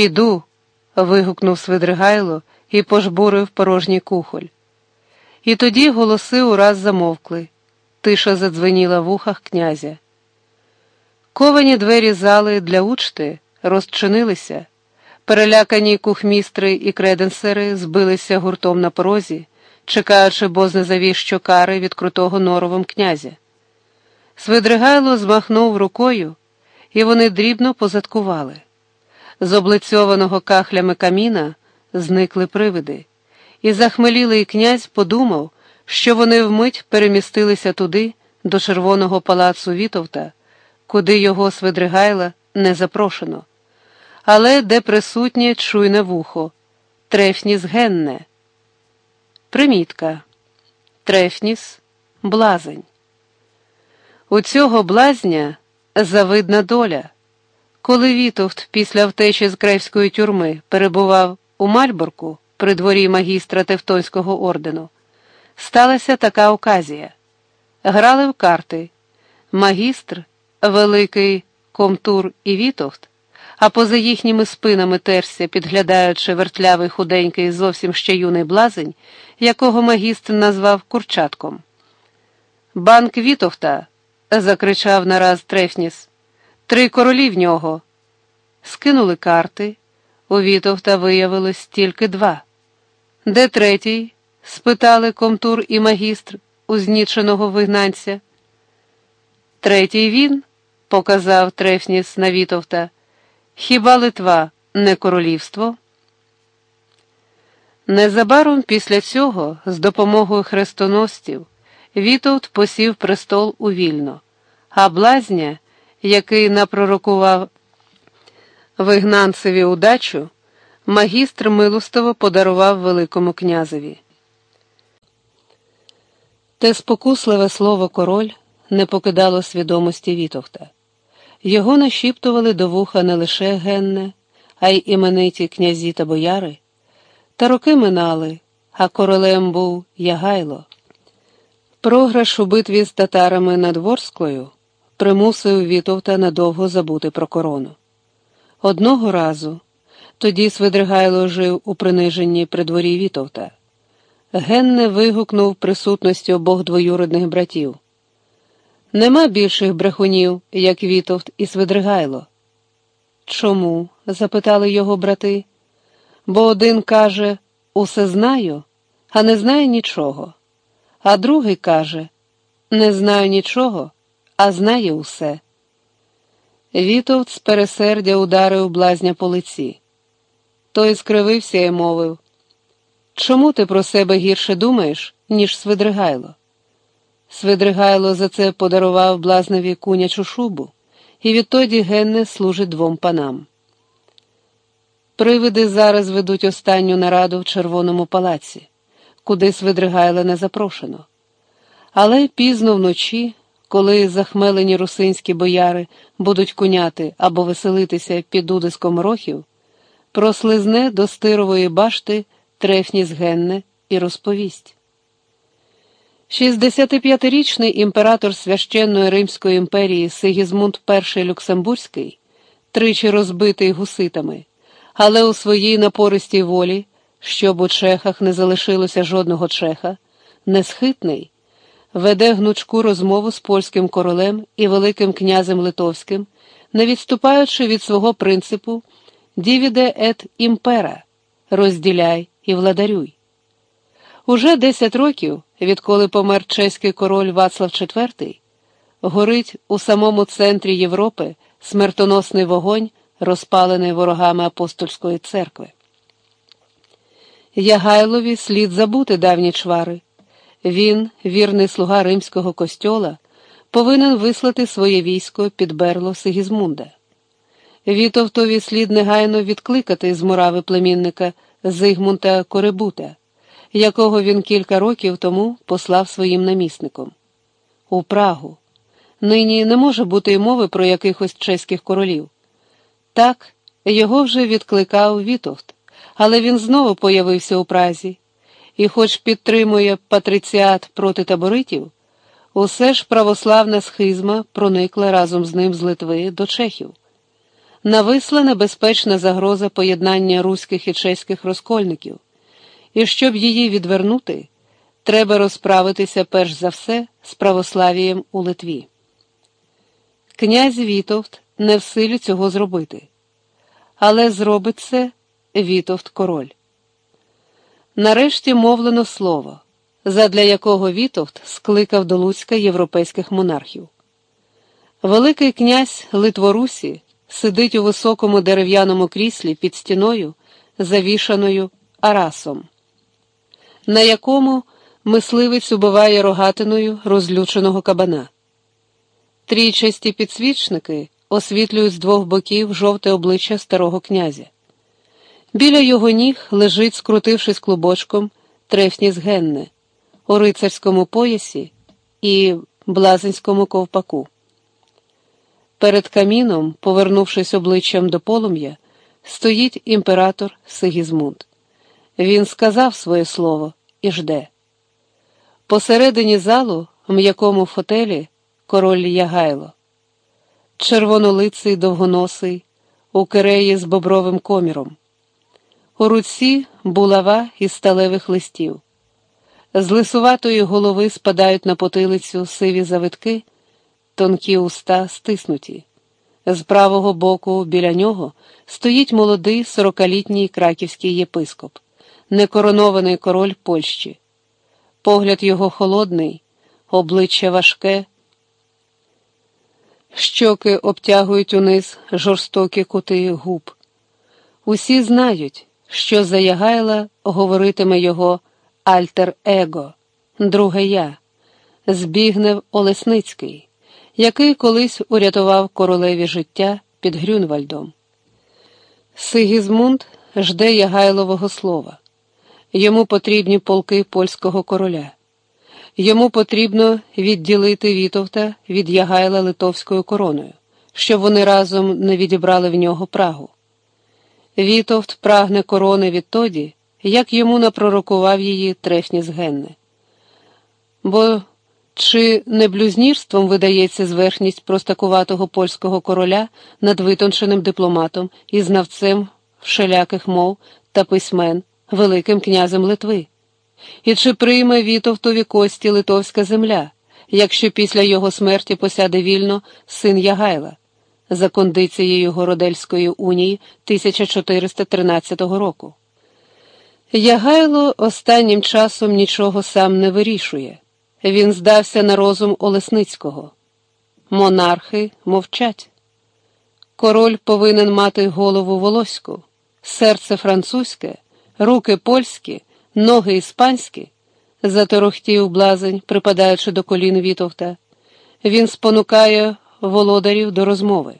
Піду. вигукнув Свидригайло і пожбурив порожній кухоль. І тоді голоси ураз замовкли. Тиша задзвеніла в ухах князя. Ковані двері зали для учти розчинилися. Перелякані кухмістри і креденсери збилися гуртом на порозі, чекаючи бозне завіщо кари від крутого норовом князя. Свидригайло змахнув рукою, і вони дрібно позадкували. З облицьованого кахлями каміна зникли привиди, і захмелілий князь подумав, що вони вмить перемістилися туди, до червоного палацу Вітовта, куди його Свидригайла не запрошено, але де присутнє чуйне вухо, Трефніс Генне. Примітка. Трефніс блазень. У цього блазня завидна доля. Коли Вітовт після втечі з кревської тюрми перебував у Мальборку при дворі магістра Тевтонського ордену, сталася така оказія. Грали в карти. Магістр, великий комтур і Вітовт, а поза їхніми спинами терся, підглядаючи вертлявий худенький зовсім ще юний блазень, якого магістр назвав курчатком. Банк Вітовта. закричав нараз Трефніс. Три королі в нього. Скинули карти. У Вітовта виявилось тільки два. Де третій? спитали комтур і магістр узніченого вигнанця. Третій він, показав Трефніс на Вітовта. Хіба Литва не королівство? Незабаром після цього, з допомогою хрестоносців, Вітовт посів престол у вільно, а блазня який напророкував вигнанцеві удачу, магістр милостиво подарував Великому князеві. Те спокусливе слово король не покидало свідомості Вітовта. Його нашіптували до вуха не лише генне, а й імениті князі та бояри. Та роки минали, а королем був Ягайло. Програш у битві з татарами над Ворсклою примусив Вітовта надовго забути про корону. Одного разу тоді Свидригайло жив у приниженні при дворі Вітовта. Генне вигукнув присутності обох двоюродних братів. Нема більших брехунів, як Вітовт і Свидригайло. Чому? запитали його брати. Бо один каже усе знаю, а не знає нічого. А другий каже не знаю нічого, а знає усе. Вітовт з пересердя ударив блазня по лиці. Той скривився і мовив Чому ти про себе гірше думаєш, ніж Свидригайло? Свидригайло за це подарував блазневі кунячу шубу, і відтоді Генне служить двом панам. Привиди зараз ведуть останню нараду в червоному палаці, куди Свидригайла не запрошено. Але пізно вночі коли захмелені русинські бояри будуть куняти або веселитися під удиском рохів, прослизне до стирової башти трефніс Генне і розповість. 65-річний імператор священної Римської імперії Сигізмунд І Люксембурзький, тричі розбитий гуситами, але у своїй напористій волі, щоб у чехах не залишилося жодного чеха, несхитний веде гнучку розмову з польським королем і Великим князем Литовським, не відступаючи від свого принципу «Дівіде ет імпера розділяй і владарюй. Уже 10 років, відколи помер чеський король Вацлав IV, горить у самому центрі Європи смертоносний вогонь, розпалений ворогами апостольської церкви. Ягайлові слід забути давні чвари. Він, вірний слуга римського костьола, повинен вислати своє військо під берло Сигізмунда. Вітовтові слід негайно відкликати з мурави племінника Зигмунта Коребута, якого він кілька років тому послав своїм намісником. У Прагу. Нині не може бути й мови про якихось чеських королів. Так, його вже відкликав Вітовт, але він знову появився у Празі і, хоч підтримує патриціат проти таборитів, усе ж православна схизма проникла разом з ним з Литви до Чехів. нависла небезпечна загроза поєднання руських і чеських розкольників, і щоб її відвернути, треба розправитися перш за все з православієм у Литві. Князь Вітовт не в силі цього зробити, але зробить це Вітовт король. Нарешті мовлено слово, задля якого Вітовт скликав до Луцька європейських монархів. Великий князь Литворусі сидить у високому дерев'яному кріслі під стіною, завішаною арасом, на якому мисливець убиває рогатиною розлюченого кабана. Трійчасті підсвічники освітлюють з двох боків жовте обличчя старого князя. Біля його ніг лежить, скрутившись клубочком, трефніс Генне у рицарському поясі і блазенському ковпаку. Перед каміном, повернувшись обличчям до полум'я, стоїть імператор Сигізмунд. Він сказав своє слово і жде. Посередині залу, в м'якому фотелі, король Ягайло, червонолиций довгоносий, у киреї з бобровим коміром. У руці булава із сталевих листів. З лисуватої голови спадають на потилицю сиві завитки тонкі уста стиснуті. З правого боку біля нього стоїть молодий сорокалітній краківський єпископ, некоронований король Польщі. Погляд його холодний, обличчя важке, щоки обтягують униз жорстокі кути губ. Усі знають, що за Ягайла говоритиме його альтер-его, друге я, Збігнев Олесницький який колись урятував королеві життя під Грюнвальдом. Сигізмунд жде Ягайлового слова. Йому потрібні полки польського короля. Йому потрібно відділити Вітовта від Ягайла литовською короною, щоб вони разом не відібрали в нього Прагу. Вітовт прагне корони відтоді, як йому напророкував її Трефніс Генне. Бо чи не блюзнірством видається зверхність простакуватого польського короля над витонченим дипломатом і знавцем вшеляких мов та письмен, Великим князем Литви? І чи прийме Вітовтові кості Литовська земля, якщо після його смерті посяде вільно син Ягайла, за кондицією Городельської унії 1413 року? Ягайло останнім часом нічого сам не вирішує. Він здався на розум Олесницького. Монархи мовчать. Король повинен мати голову волоську, серце французьке, руки польські, ноги іспанські, заторохтів блазень, припадаючи до колін Вітовта. Він спонукає володарів до розмови.